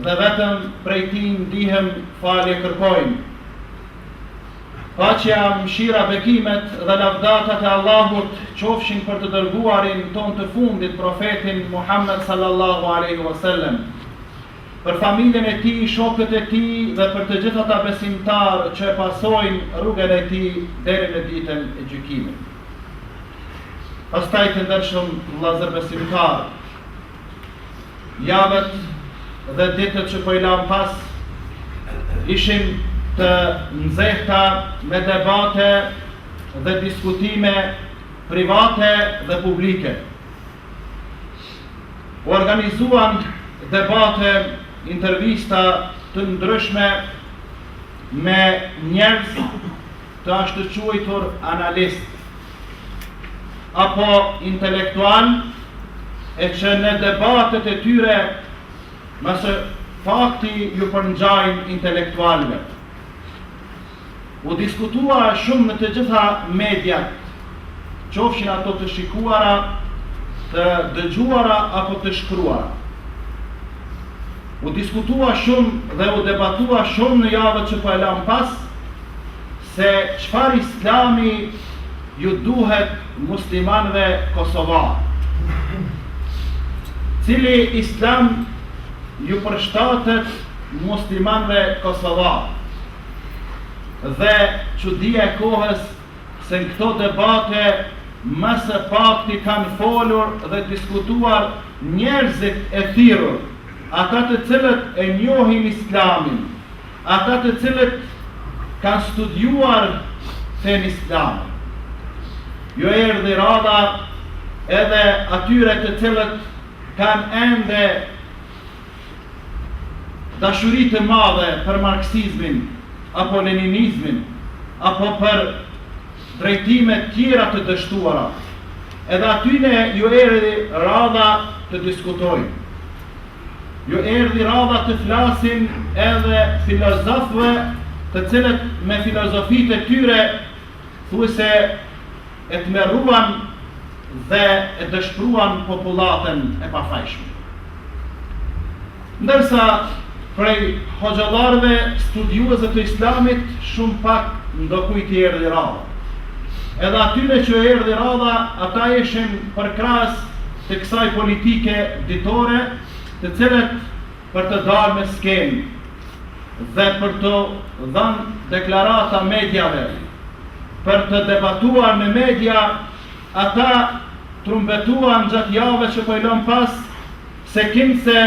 dhe vetëm prej tij ndihmë e falje kërkojmë. Paqja, mëshira, bekimet dhe lavdatat e Allahut qofshin për të dërguarin ton të fundit, profetin Muhammed sallallahu alaihi wasallam, për familjen e tij, shokët e tij dhe për të gjithë ata besimtarë që e pasojnë rrugën e tij deri në ditën e gjykimit. Pastaj të ndershëm vëllezër besimtarë, Javët dhe ditët që po i lamë pas ishin të nxehta me debate dhe diskutime private dhe publike. U organizuan debate, intervista të ndryshme me njerëz të ashtuquajtur analistë apo intelektualë e që në debatet e tyre më së pakti ju përngjajnë intelektualëve. U diskutua shumë në të gjitha mediat, qofshin ato të shikuara, të dëgjuara apo të shkruara. U diskutua shumë dhe u debatua shumë në javët që po e lamë pas, se çfarë Islami ju duhet muslimanëve kosovarë. Cili Islam ju përshtatet muslimanëve kosovarë. Dhe çudia e kohës se në këto debate më së pakti kanë folur dhe diskutuar njerëzit e thirrur, ata të cilët e njohin Islamin, ata të cilët kanë studiuar fenë islame. Ju erdhi radha edhe atyre të cilët kanë ende dashuri të madhe për marksizmin apo leninizmin apo për drejtime tjera të dështuara. Edhe atyne ju erdhi radha të diskutojnë. Ju erdhi radha të flasin edhe filozofëve të cilët me filozofitë e tyre thuajse e tmerruan dhe e dëshpëruan popullatën e pafajshme. Ndërsa prej hoxhallarëve studiuesve të Islamit shumë pak ndokujt i erdhi radha. Edhe atyre që ju erdhi radha, ata ishin përkrahës të kësaj politike ditore të cilët për të dalë në skenë dhe për t'u dhënë deklarata mediave, për të debatuar në media, ata trumbetuan gjatë javës që po e lëmë pas se kinse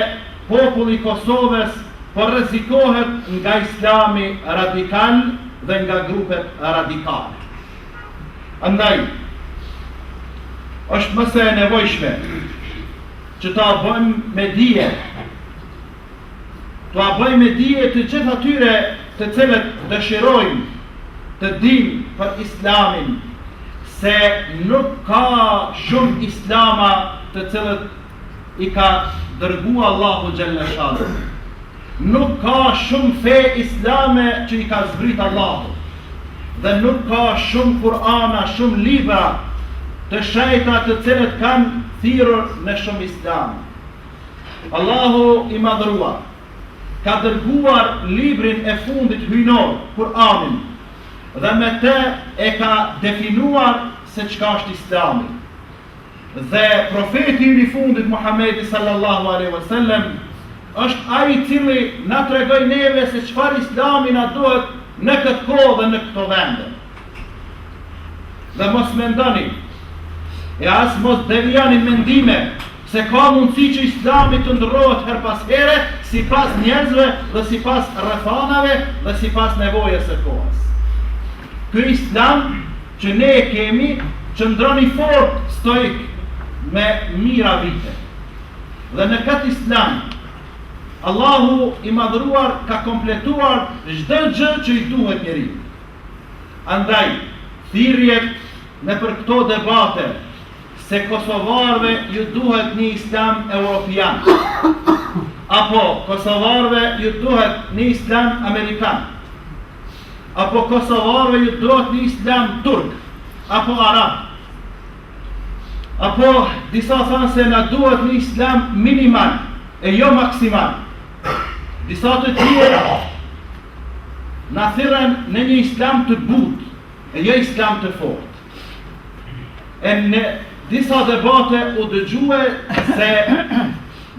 populli i Kosovës po rrezikohet nga Islami radikal dhe nga grupet radikale. Andaj, është mëse e nevojshme që ta bëjmë me dije, t'ua bëjmë me dije të gjithë atyre të cilët dëshirojnë të dinë për islamin, se nuk ka shumë islama të cilët i ka dërgua Allahu xhele shanuhu nuk ka shumë fe islame që i ka zbrit Allahu dhe nuk ka shumë kurana shumë libra të shejta të cilët kanë thirrur në shumë islam Allahu i madhëruar ka dërguar librin e fundit hyjnor kuranin dhe me te e ka definuar se çka është islami Dhe profeti i fundit Muhamedi sallallahu alaihi wasallam është ai i cili na tregoi neve se çfarë Islami na duhet në këtë kohë dhe në këto vende. Dhe mos mendoni e as mos devijoni në mendime se ka mundësi që Islami të ndërrohet herë pas here sipas njerëzve dhe sipas rrethanave dhe sipas nevojës së kohës. Ky Islam që ne e kemi qëndron i fortë stoik me mijra vite. Dhe në këtë Islam Allahu i Madhëruar ka kompletuar çdo gjë që i duhet njeriut. Andaj, thirrjet nëpër këto debate se kosovarëve ju duhet një Islam europian apo kosovarëve ju duhet një Islam amerikan apo kosovarëve ju duhet një islam turk, apo arab, apo disa thanë se na duhet një islam minimal, e jo maksimal, disa të tjerë, na thirrën në një islam të butë, e jo islam të fortë. E në disa debate u dëgjue se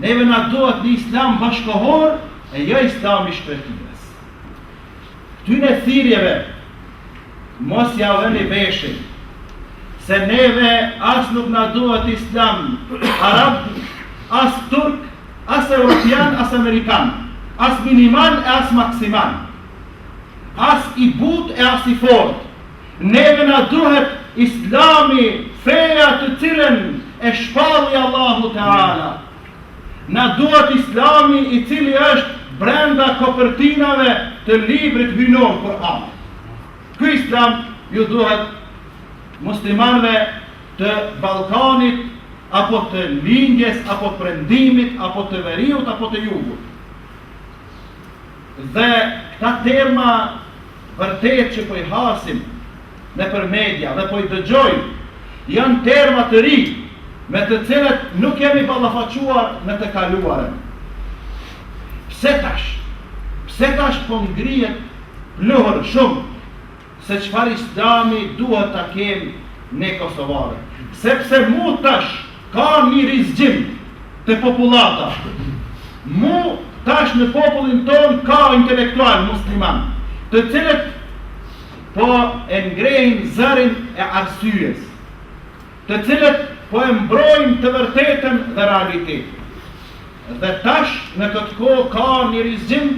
neve na duhet një islam bashkëkohor, e jo islam i shpërtimës. Këtyre thirrjeve mos ja vëni veshin, se neve as nuk na duhet islam arab, as turk, as europian, as amerikan, as minimal e as maksimal, as i butë e as i fortë. Neve na duhet islami, feja të cilën e shpalli Allahu Teala. Na duhet Islami i cili është brenda kopertinave të librit hyjnor Kur'anit. Ky Islam ju duhet muslimanëve të Ballkanit apo të Lindjes apo Perëndimit apo të Veriut apo të Jugut. Dhe këta terma vërtet që po i hasim nëpër media dhe po i dëgjojmë, janë terma të ri me të cilët nuk jemi ballafaquar në të kaluarën. Pse tash? Pse tash po ngrihet pluhur shumë? se çfarë islami duhet ta kemi ne kosovarët. Sepse mu tash ka ni rizgjim te popullata. Mu tash në popullin tonë ka intelektualë muslimanë, të cilët po e ngrehin zërin e arsyes. të cilët po e mbrojnë të vërtetën dhe realitetin. Dhe tash në këtë kohë ka një rizgjim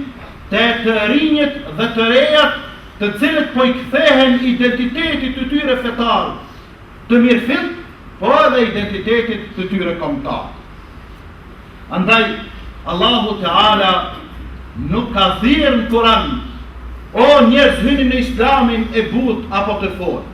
te të rinjët dhe të rejat të cilët po i kthehen identitetit të tyre fetar, të mirëfillt, po edhe identitetit të tyre kombëtar. Andaj Allahu Teala nuk ka thirrë në Kur'an o njerëz hyni në Islamin e butë apo të fortë.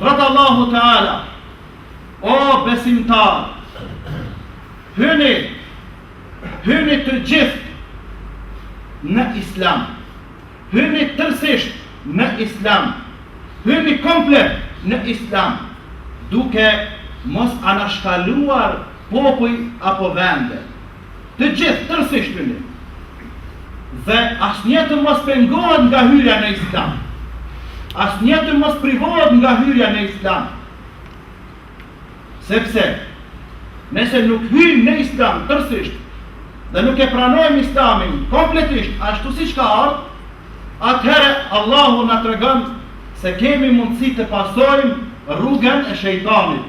Thotë Allahu Teala, o besimtar, hyni, hyni të gjithë në islam, hyni tërsisht në islam, hyni komplet në islam, duke mos anashkaluar popuj apo vende. të gjithë tërësisht hyni dhe asnjë të mos pengohet nga hyrja në Islam. Asnjë të mos privohet nga hyrja në Islam. Sepse nëse nuk hyjmë në Islam tërësisht dhe nuk e pranojmë Islamin kompletisht ashtu siç ka ardh, atëherë Allahu na tregon se kemi mundësi të pasojmë rrugën e shejtanit.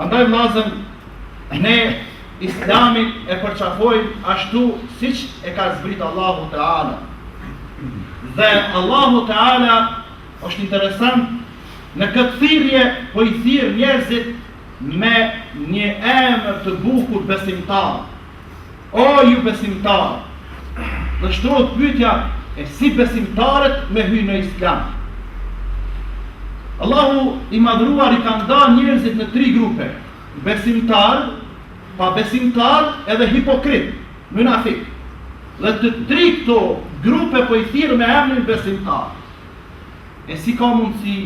Andaj vllazën, ne Islamin e përqafojmë ashtu siç e ka zbrit Allahu Teala. Dhe Allahu Teala është interesant në këtë thirrje po i thirr njerëzit me një emër të bukur besimtar. O ju besimtarë! Dhe shtrohet pyetja e si besimtarët me hy në Islam. Allahu i madhruar i ka ndarë njerëzit në tri grupe, besimtarë, pabesimtarë edhe hipokritë, munafikë. Dhe të tri këto grupe po i thirr me emrin besimtar. E si ka mundësi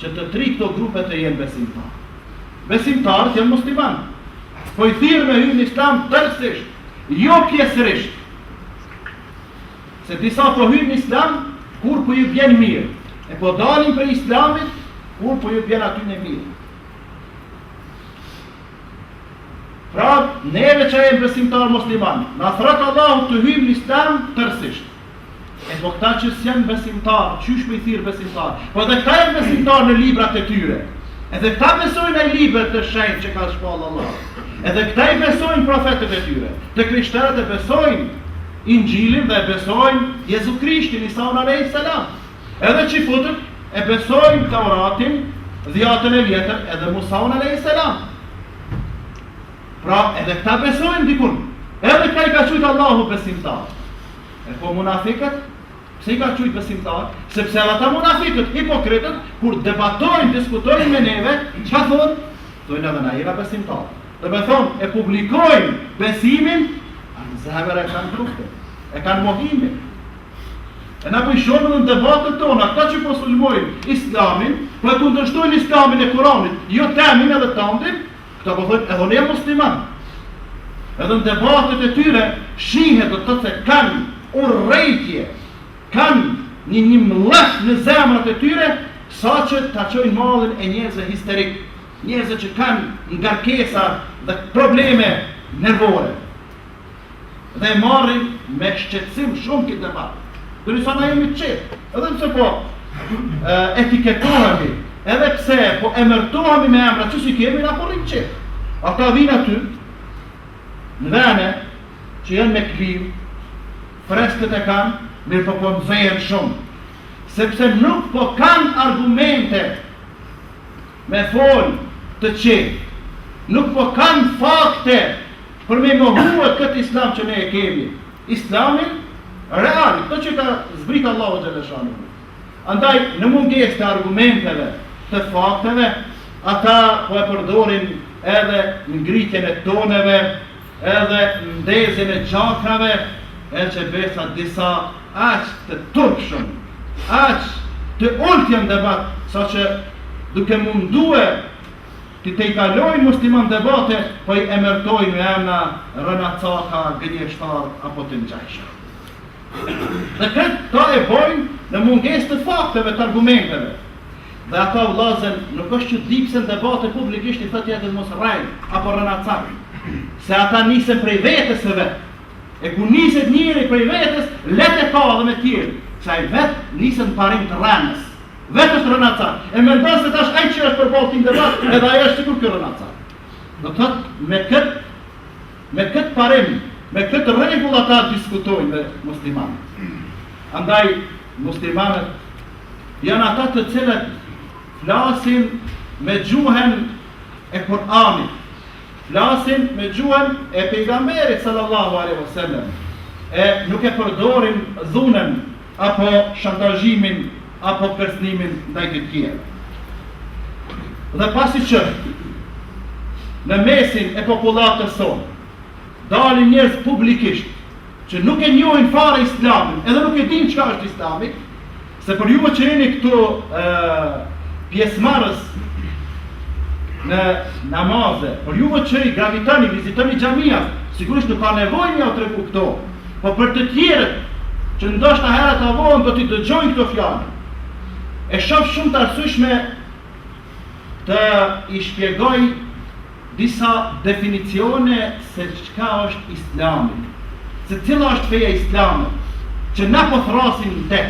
që të tri këto grupe të jenë besimtarë? Besimtarë që janë muslimanë. Po i thirë me hy në islam tërësisht, jo pjesërisht. Se disa po hyjnë n'islam, kur po ju vjen mirë. E po dalin prej islamit, kur po ju vjen atyne mirë. Pra, neve që jemi besimtarë muslimanë, na thrret Allahu të hyjmë në islam tërësisht. E po këta që s'janë besimtarë, qysh me i thirë besimtarë? Po edhe këta janë besimtarë në librat e tyre. Edhe këta besojnë e libra të shenjtë që ka shpallë Allah. Edhe këta i besojnë profetët e tyre. Të krishterët e besojnë Inxhilin dhe e besojnë Jezu Krishtin, Isaun alejhi selam. Edhe çifutët e besojnë Teuratin, Dhiatën e vjetër edhe Musaun alejhi selam. Pra edhe këta besojnë dikun. Edhe këta i ka qujtë Allahu besimtar. E po munafikët, pse i ka qujtë besimtar? Sepse edhe ta munafikët, hipokritët, kur debatojnë, diskutojnë me neve, çka thonë? Thojnë edhe na jena besimtar. Domethënë, e publikojnë besimin, a në zemër e kanë trupë, e kanë mohimin. E na po i shohim në debatet tona, këta që po sulmojnë islamin, po e kundërshtojnë islamin e Kuranit, jo temin edhe të Këta po thojnë edhe unë jam musliman. Edhe në debatet e tyre shihet do të thotë se kanë urrejtje, kanë një mllef në zemrat e tyre sa që ta çojnë mallin e njerëzve histerik, njerëzve që kanë ngarkesa dhe probleme nervore. Dhe e marrin me shqetësim shumë këtë debat. Ndërsa na jemi të qetë, edhe pse po etiketohemi, edhe pse po emërtohemi me emra që s'i kemi, na po rrimë t'qetë. Ata vijnë aty, në vene, që janë me klimë, freskët e kanë, mirëpo po nxehen shumë, sepse nuk po kanë argumente Me fol të qetë, nuk po kanë fakte për me mohue këtë Islam që ne e kemi, Islamin real, këtë që ka zbrit Allahu xheleshanuhu. Andaj në mungesë të argumenteve, të fakteve, ata po e përdorin edhe ngritjen e toneve, Edhe ndezjen e gjakrave e që besa, disa aq të turpshëm, aq të ultë në debat, sa që tu u mundue t'i tejkalojnë muslimant në debate, po i emertojnë me emna rrenacaka, gënjeshtarë apo të ngjajshëm. Dhe këtë ata e bojnë në mungesë të fakteve, t'argumenteve. Dhe ata vllazën nuk është çudi pse në debate publikisht i thotë tjetrit mos rrej apo rrenacak. Se ata nisen prej vetes së vet. E kur niset njeri prej vetes, lehtë e ka edhe me tjerë, se ai vet niset në parim të rrenës. Vetë është rrenacak. E mendon se tash ai që është përballë tij n'debat, edhe ai është sikur ky rrenacak. Do thotë me kët Me këtë parim, me këtë rregull ata diskutojnë me muslimanët. Andaj muslimanët janë ata të cilët flasin me gjuhën e Kur'anit, flasin me gjuhën e pejgamberit sallallahu alaihi wasallam, e nuk e përdorin dhunën apo shantazhimin apo kërcnimin ndaj të tjerëve. Dhe pasi që në mesin e popullatës sonë dalin njerëz publikisht që nuk e njohin fare Islamin, edhe nuk e dinë çka është Islami, se për ju që jeni këtu pjesëmarrës në namaze, për ju që i gravitoni, vizitoni xhamiat, sigurisht nuk ka nevojë me jau tregu këto Po për të tjerët, që ndoshta herët a vonë do t'i dëgjojnë këto fjalë, e shoh shumë të arsyeshme të i shpjegoj disa definicione se çka është Islami, se cila është feja islame, që na po thrrasim në te.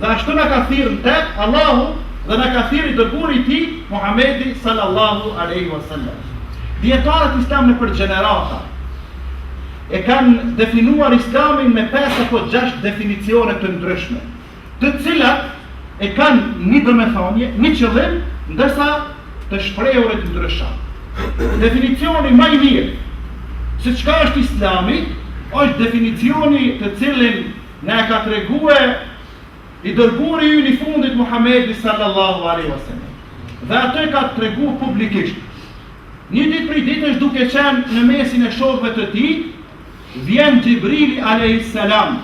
Dhe ashtu na ka thirrë në te Allahu dhe na ka thirrë i dërguari i tij Muhamedi sallallahu alaihi wasallam. Dietarët islam nëpër gjenerata e kanë definuar Islamin me pesë apo gjashtë definicione të ndryshme, të cilat e kanë një domethënie, një qëllim, ndërsa të shprehurit ndryshon. Definicioni më i mirë se çka është Islami është definicioni të cilin na e ka treguar i dërguari ynë i fundit Muhamedi sallallahu alaihi wasallam. Dhe atë e ka treguar publikisht. Një ditë prej ditësh duke qenë në mesin e shokëve të tij, vjen Xhibrili alejhis selam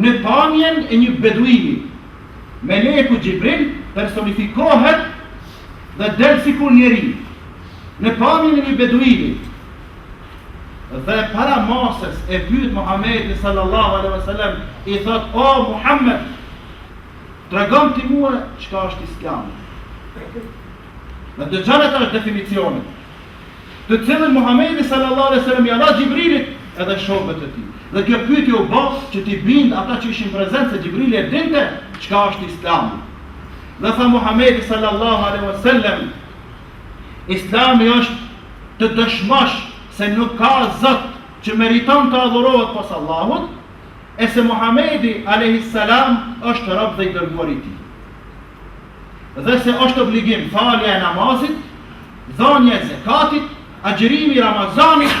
në pamjen e një beduini. Meleku Xhibril personifikohet dhe del sikur njeri në pamjen e një beduini. Dhe para masës e pyet Muhamedin sallallahu alejhi ve sellem i thotë o Muhammed tregom ti mua çka është Islami. Dhe dëgjone atë definicionin, të cilën Muhamedi sallallahu alaihi wasallam ia dha Xhibrilit edhe shokëve të tij. Dhe kjo pyetje u bë që t'i bind ata që ishin prezent se Xhibrili e dinte çka është Islami. Dhe tha Muhamedi sallallahu alaihi wasallam, Islami është të dëshmosh se nuk ka Zot që meriton të adhurohet pos Allahut, e se Muhamedi alaihi salam është rob dhe i dërguar i tij. dhe se është obligim falja e namazit, dhënia e zekatit, agjërimi i Ramazanit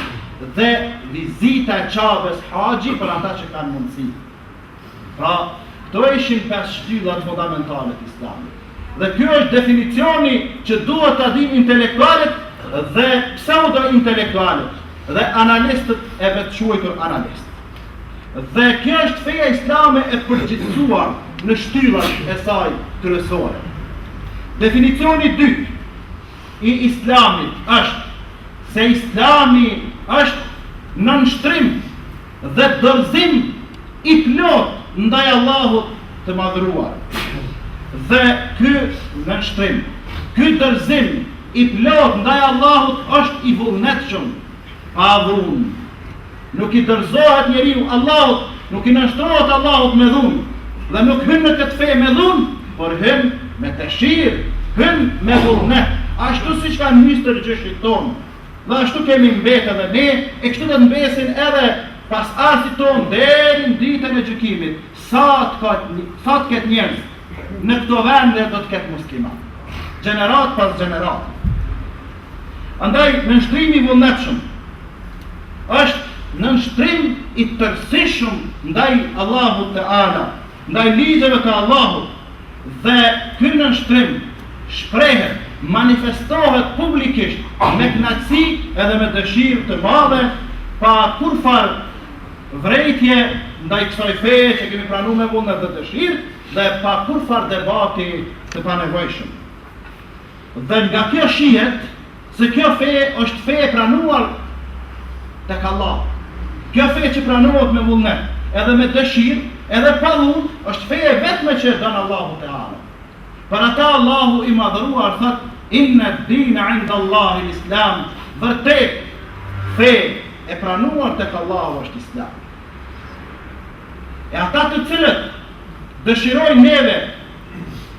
dhe vizita e Qabes haxhi për ata që kanë mundësi. Pra, këto ishin pesë shtyllat fundamentale të Islamit. Dhe ky është definicioni që duhet ta dinë intelektualët dhe pseudo intelektualët dhe analistët e vetëquajtur analistë. Dhe kjo është feja islame e përgjithësuar në shtyllat e saj kryesore. Definicioni i dytë i islamit është se islami është nënshtrim dhe dorëzim i plotë ndaj Allahut të Madhëruar. Dhe ky nënshtrim, ky dorëzim i plotë ndaj Allahut është i vullnetshëm, pa dhunë. Nuk i dorëzohet njeriu Allahut, nuk i nënshtrohet Allahut me dhunë, dhe nuk hyn në këtë fe me dhunë, por hyn me dëshirë, hyn me vullnet, ashtu siç kanë hyrë stërgjyshërit tanë. Dhe ashtu kemi mbetë edhe ne, e kështu do të mbesin edhe pasardhësit tanë deri në ditën e gjykimit, sa të ketë, sa të ketë njerëz. Në këto vende do të ketë muslimanë, gjeneratë pas gjenerate. Andaj, nënshtrimi i vullnetshëm është nënshtrim i tërësishëm ndaj Allahut teala, ndaj ligjeve të Allahut, dhe ky nënshtrim shprehet, manifestohet publikisht me kënaqësi edhe me dëshirë të madhe, pa kurrfarë vrejtje ndaj kësaj feje që kemi pranu me vullnet dhe dëshirë dhe pa kurrfarë debati të panevojshëm. Dhe nga kjo shihet se kjo fe është fe e pranuar tek Allahu. Kjo fe që pranohet me vullnet, edhe me dëshirë, edhe pa dhunë, është feja e vetme që e don Allahu teala. Për ata Allahu i Madhëruar thotë: "Inna ad-dina 'inda Allahi al-Islam", vërtet fe e pranuar tek Allahu është Islami. E ata të cilët dëshirojnë neve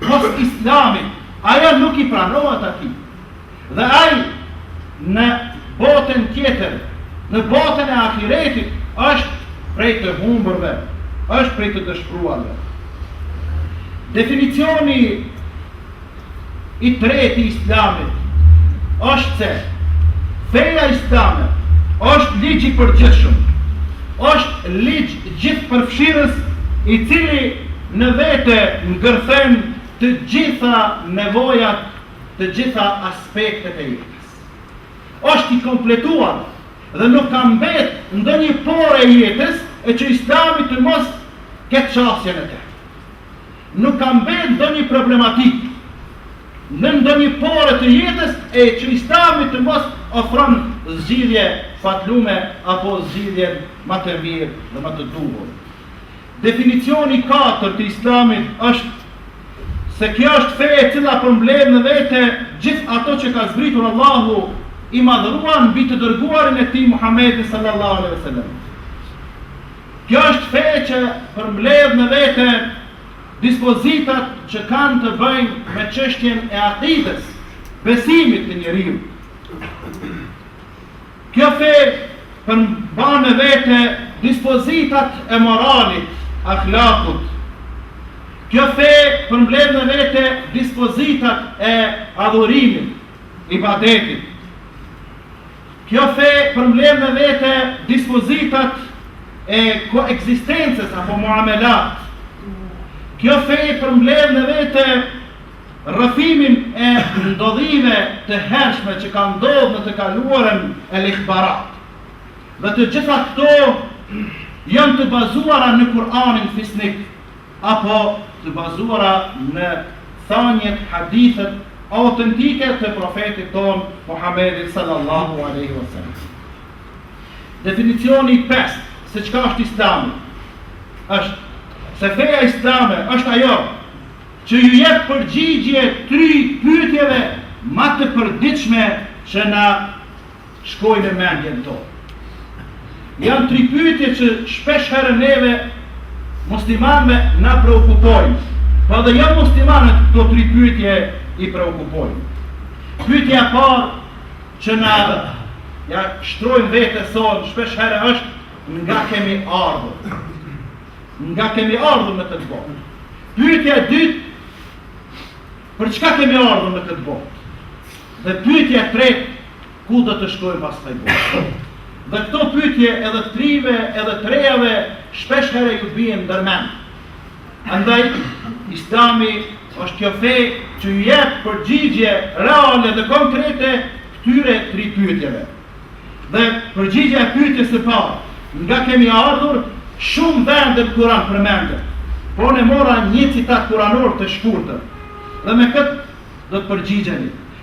pos Islamit, ajo nuk i pranohet atij. Dhe ai në botën tjetër, në botën e ahiretit, është prej të humbërve, është prej të dëshpëruarve. Definicioni i tretë i Islamit është se feja islame është ligj i përgjithshëm, është ligj gjithëpërfshirës i cili në vete ngërthen të gjitha nevojat, të gjitha aspektet e jetës. Është i kompletuar dhe nuk ka mbetë ndonjë pore e jetës e që Islami të mos ketë qasje në te. Nuk ka mbetë ndonjë problematikë në ndonjë pore të jetës e që Islami të mos ofron zgjidhje fatlume apo zgjidhjen më të mirë dhe më të duhur. Definicioni i katërt i Islamit është se kjo është fe e cila përmbledh në vete gjithë ato që ka zbritur Allahu i Madhëruar mbi të dërguarin e Tij Muhammedin sallallahu alaihi wasallam. Kjo është fe që përmbledh në vete dispozitat që kanë të bëjnë me çështjen e akides, besimit të njeriut. Kjo fe përmban në vete dispozitat e moralit, ahlakut. Kjo fe përmbledh në vete dispozitat e adhurimit, ibadetit. Kjo fe përmbledh në vete dispozitat e koekzistencës apo muamelat. Kjo fe përmbledh në vete rrëfimin e ndodhive të hershme që ka ndodhë në të kaluarën el ihbarat. Dhe të gjitha këto janë të bazuara në Kur'anin fisnik. apo të bazuara në thanjet, hadithet, autentike të Profetit tonë, Muhammedit sallallahu alejhi wa sallam. Definicioni i pestë se çka është Islami është se feja islame është ajo që ju jep përgjigje tri pyetjeve ma të përditshme që na shkojnë në mendjen tonë. Janë tri pyetje që shpesh herë neve muslimanëve na preokupojnë. Po dhe jo muslimanët këto tri pyetje i preokupojnë. Pyetja e parë që na ja shtrojmë vetes sonë shpesh herë është nga kemi ardhur. Nga kemi ardhur në këtë botë. Pyetja e dytë për çka kemi ardhur në këtë botë? Dhe pyetja e tretë Ku do të shkoj pas kësaj bote? Dhe këto pyetje edhe të rijve edhe të rejave shpesh herë ju bien ndër mend. Andaj, Islami është kjo fe që ju jep përgjigje reale dhe konkrete këtyre tri pyetjeve. Dhe përgjigja e pyetjes së parë, nga kemi ardhur, shumë vende n' Kur'an përmendet. Po unë mora një citat kuranor të shkurtër. Dhe me këtë do të përgjigjemi.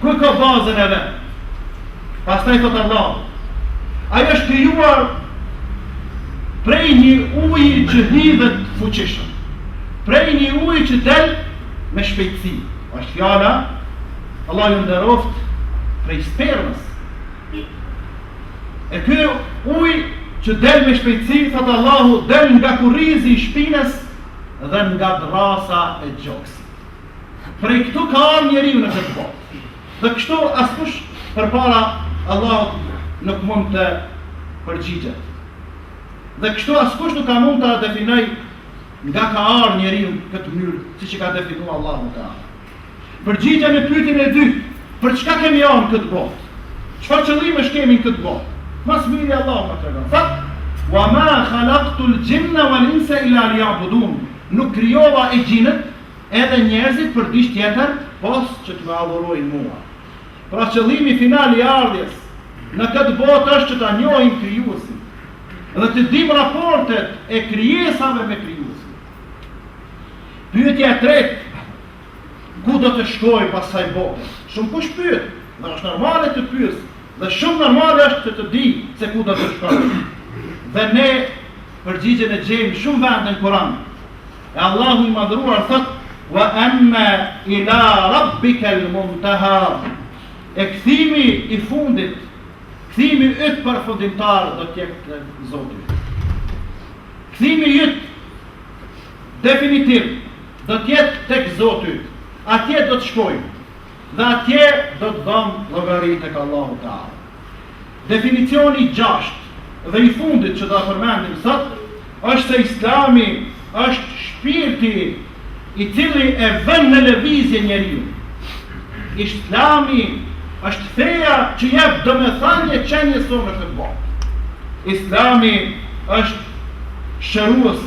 Ku ka bazën e vet? Pastaj thotë Allahu, ai është krijuar prej një uji që hidhet fuqishëm, prej një uji që del me shpejtësi. Është fjala Allahu ju nderoft prej spermës. E ky uji që del me shpejtësi, thotë Allahu, del nga kurrizi i shpinës dhe nga drasa e gjoksit. Prej këtu ka ardh njeriu në këtë botë. Dhe kështu askush përpara Allahut nuk mund të përgjigjet. Dhe kështu askush nuk ka mund ta definojë nga ka ardh njeriu në këtë mënyrë, siç e ka definu Allahu Teala. Përgjigja në pytjen e dytë, për çka kemi ardh në këtë botë? Çfarë qëllimesh kemi në këtë botë? Ma s'miri Allahu na tregon. Thotë, wa ma khalaqtu al-jinna wal-insa illa liya'budun. Nuk krijova exhinët edhe njerëzit për diç tjetër pos që të më adhurojnë mua. Pra qëllimi final i ardhjes në këtë botë është që ta njohim Krijuesin dhe të dimë raportet e krijesave me Krijuesin. Pyetja e tretë, ku do të shkoj pas kësaj bote? Shumë kush pyet, dhe është normale të pyesë, dhe shumë normale është që të dijë se ku do të shkojë. Dhe ne përgjigjen e gjejmë shumë vende në Kur'an. E Allahu i Madhëruar thotë: "Wa anna ila rabbika al-muntaha", E kthimi i fundit, kthimi yt përfundimtar do të jetë te Zoti yt. Kthimi yt definitiv do të jetë tek Zoti yt. Atje do të shkojmë dhe atje do të japim llogari tek Allahu Teala. Definicioni i gjashtë dhe i fundit që do ta përmendim sot është se Islami është shpirti i cili e vën në lëvizje njeriun. Islami është feja që jep domethënie qenies sonë në këtë botë. Islami është shërues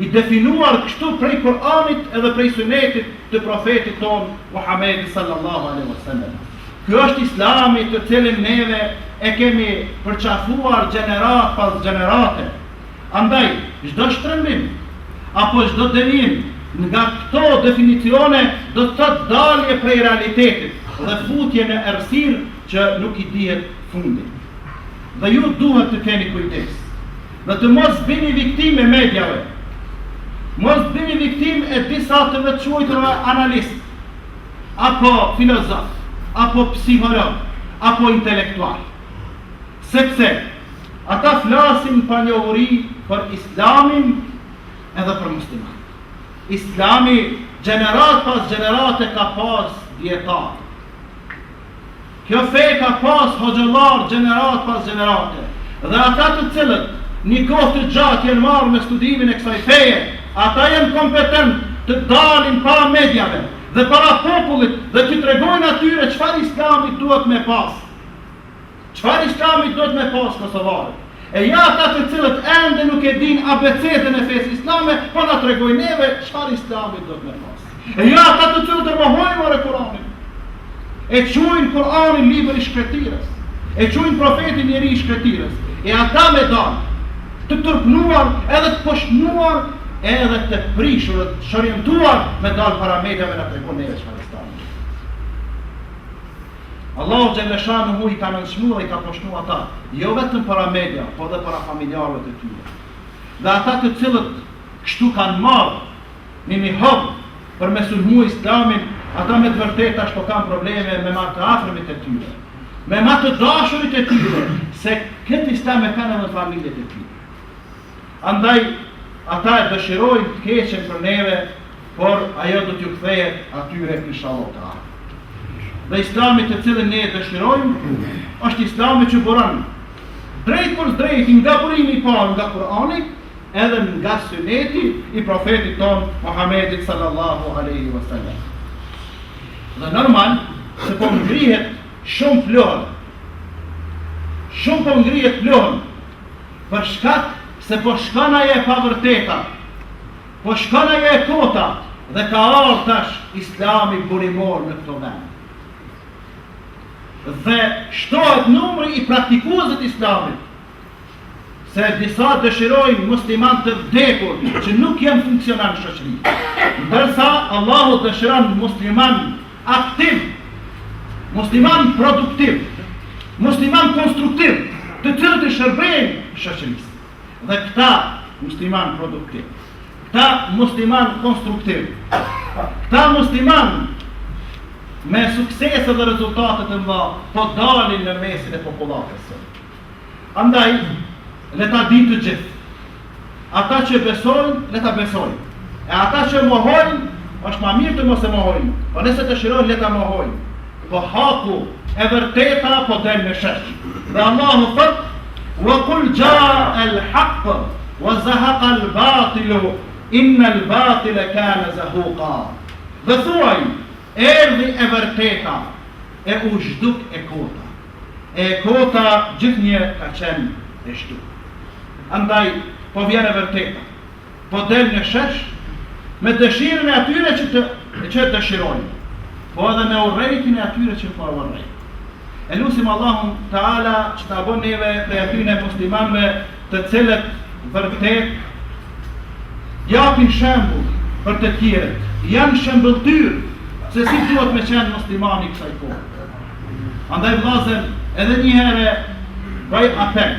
i definuar kështu prej Kur'anit edhe prej Sunetit të Profetit tonë Muhamedi sallallahu alejhi ve sellem. Ky është Islami të cilin neve e kemi përqafuar gjeneratë pas gjenerate. Andaj, çdo shtrembim apo çdo devijim nga këto definicione do të thotë dalje prej realitetit dhe futje në errësirë që nuk i dihet fundi. Dhe ju duhet të keni kujdes. Dhe të mos bini viktimë e mediave. Mos bini viktimë e disa të vetëquajturve analistë, apo filozofë, apo psihologë, apo intelektualë. Sepse ata flasin pa njohuri për Islamin edhe për muslimanët. Islami gjeneratë pas gjenerate ka pas dijetarë. Kjo fe ka pasë hoxhallarë gjeneratë pas gjenerate, dhe ata të cilët një kohë të gjatë janë marrë me studimin e kësaj feje, ata janë kompetent të dalin para mediave dhe para popullit dhe t'i tregojnë atyre çfarë Islami duhet me pasë. Çfarë Islami duhet me pasë kosovarët? E jo ata të cilët ende nuk e dinë abecedën e fesë islame, po na tregojnë neve çfarë islami duhet me pas. E jo ata të cilët e mohojnë more Kur'anin. E quajnë Kur'anin libër i shkretirës. E quajnë profetin njeri i shkretirës. E ata me dalë të turpnuar edhe të poshtnuar edhe të prishur dhe të çorientuar me dalë para mediave na tregojnë neve çfarë islami. Allahu xhelleshanuhu i ka nënçmu dhe i ka poshtnu ata, jo vetëm para mediave, por dhe para familjarëve të tyre. Dhe ata të cilët kështu kanë marrë në një hov për me sulmu Islamin, ata me të vërtetë tash po kanë probleme me ma të afërmit e tyre, me ma të dashurit e tyre, se këtë Islam e kanë edhe familjet e tyre. Andaj, ata e dëshirojnë të keqen për neve, por ajo do t'ju kthehet atyre inshallahu teala. Dhe Islami të cilin ne e dëshirojmë, është Islami që buron drejtpërdrejt nga burimi i parë nga Kur'ani, edhe nga syneti i profetit tonë Muhammedit sallallahu alaihi wasallam. Dhe normal se po ngrihet shumë pluhur. Shumë po ngrihet pluhur Për shkak se po shkon ajo e pavërteta, po shkon ajo e kota dhe ka ardh tash Islami burimor në këto vende. Dhe shtohet numri i praktikuesve të Islamit, se disa dëshirojnë muslimanë të vdekur që nuk janë funksionalë në shoqëri. Ndërsa Allahu dëshiron musliman aktiv, musliman produktiv, musliman konstruktiv, të cilët i shërbejnë shoqërisë. Dhe këta musliman produktiv, këta musliman konstruktiv, këta musliman me suksese dhe rezultate të mëdha po dalin në mesin e popullatës. Andaj, le ta dinë të gjithë. Ata që besojnë, le ta besojnë. E ata që mohojnë, është ma mirë të mos e mohojnë. Po nëse dëshirojnë, le ta mohojnë. Po haku, e vërteta, po del në shesh. Dhe Allahu thotë, Wa kul gja el haqë, wa zahaq el batilu, inna el batile kane zahuqa. Dhe thuaj, erdhi e vërteta, e u zhduk e kota. E kota gjithnjë ka qenë e zhdukur. Andaj, po vjen e vërteta, po del në shesh, me dëshirën e atyre që të, që e dëshirojnë, po edhe me urrejtjen e atyre që po e urrejnë. E lusim Allahun Teala që të na bën neve prej atyne muslimanëve të cilët vërtet japin shembull për të tjerët, janë shembulltyrë se si duhet me qenë muslimani i kësaj kohe. Andaj vëllazër, edhe një herë bëj apel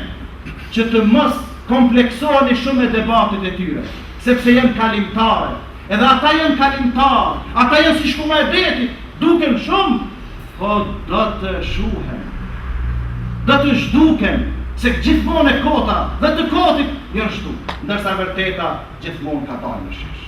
që të mos kompleksoheni shumë me debatet e tyre, sepse janë kalimtare. Edhe ata janë kalimtarë, ata janë si shkuma e detit, duken shumë, po do të shuhen. Do të zhduken, se gjithmonë e kota dhe të kotit janë zhdukur, ndërsa e vërteta gjithmonë ka dalë në shesh.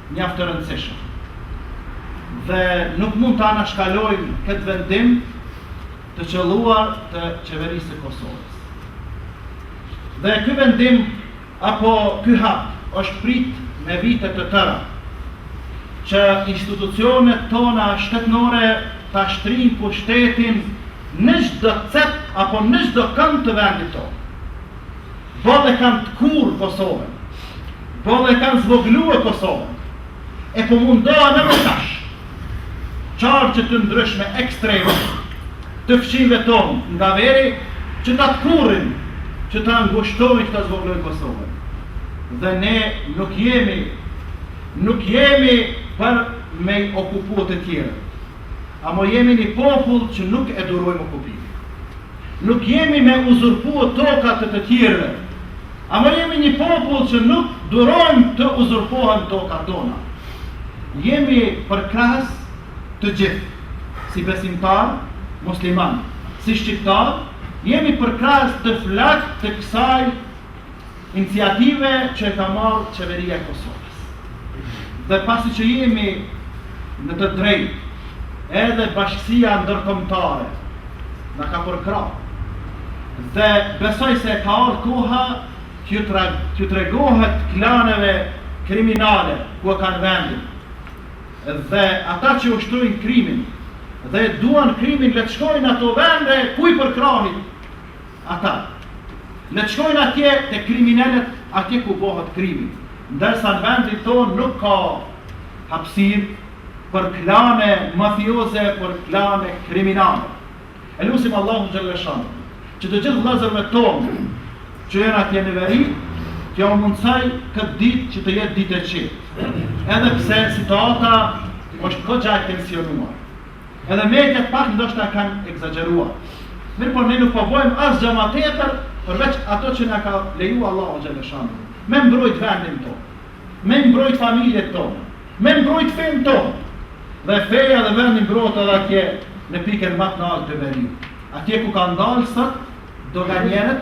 mjaft të rëndësishëm. Dhe nuk mund ta anashkalojmë këtë vendim të qëlluar të qeverisë së Kosovës. Dhe ky vendim apo ky hap është prit me vite të tëra që institucionet tona shtetnore ta shtrijnë pushtetin në çdo cep apo në çdo kënd të vendit tonë. Boll e kanë tkurrë Kosovën. Boll e kanë zvogëlue Kosovën. E po mundohen edhe tash. Qarqe të ndryshme ekstreme të fqinjve tonë nga veri që ta tkurrin, që ta ngushtojnë që ta zvogëlojnë Kosovën. Dhe ne nuk jemi nuk jemi për me i okupue të tjerët. Amo jemi një popull që nuk e durojmë okupimin. Nuk jemi me uzurpue toka të të tjerëve. Amo jemi një popull që nuk durojmë të uzurpohen tokat tona. Jemi përkrahës të gjithë. Si besimtar, musliman, si shqiptar, jemi përkrahës të flaktë të kësaj Iniciative që e ka marrë Qeveria e Kosovës. Dhe pasi që jemi në të drejtë, edhe bashkësia ndërkombëtare na ka përkrah. Dhe besoj se ka ardhur koha t'ju t'ju tregohet klaneve kriminale ku e kanë vendin. Dhe ata që ushtrojnë krimin dhe e duan krimin le të shkojnë në ato vende ku i përkrahin. Ata. Le të shkojnë atje te kriminelët atje ku bohet krimi, ndërsa në vendin tonë nuk ka hapsirë për klane mafioze, për klane kriminale. E lusim Allahun xhelle shanu që të gjithë vëllezërve tonë që janë atje në veri t'ja u mundësoj këtë ditë që të jetë ditë e qetë. Edhe pse situata është goxha e tensionuar. Edhe mediat pak ndoshta e kanë ekzagjeruar. Mirëpo ne nuk po bëjmë asgjë më tepër përveç ato që na ka lejuar Allahu xhelle shanuhu. Me mbrojt vendin tonë. Me mbrojt familjet tona. Me mbrojt fenë tonë. Dhe feja dhe vendi mbrohet edhe atje në pikën më të lartë të veriut. Atje ku kanë dalë sot doganierët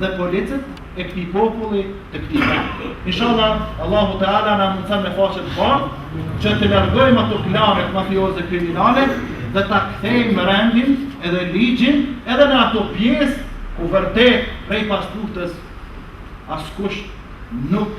dhe policët e këtij populli të këtij vendi. Inshallah, Allahu Teala na mundëson me faqe të bardhë që të largojmë ato klanet mafioze kriminale dhe ta kthejmë rendin edhe ligjin edhe në ato pjesë ku vërtet prej pasluftës askush nuk